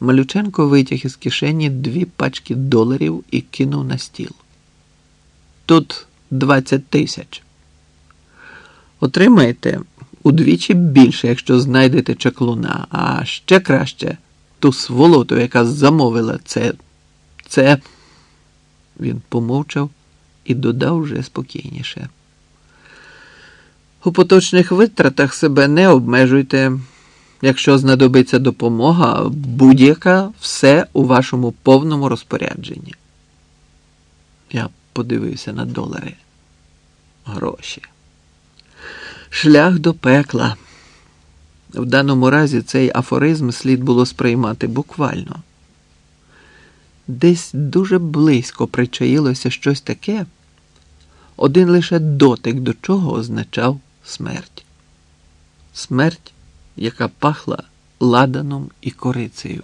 Малюченко витяг із кишені дві пачки доларів і кинув на стіл. Тут 20 тисяч. Отримаєте удвічі більше, якщо знайдете чаклуна, а ще краще ту сволоту, яка замовила це. Це. Він помовчав і додав вже спокійніше. У поточних витратах себе не обмежуйте. Якщо знадобиться допомога, будь-яка все у вашому повному розпорядженні. Я подивився на долари. Гроші. Шлях до пекла. В даному разі цей афоризм слід було сприймати буквально. Десь дуже близько причаїлося щось таке, один лише дотик до чого означав смерть. Смерть, яка пахла ладаном і корицею.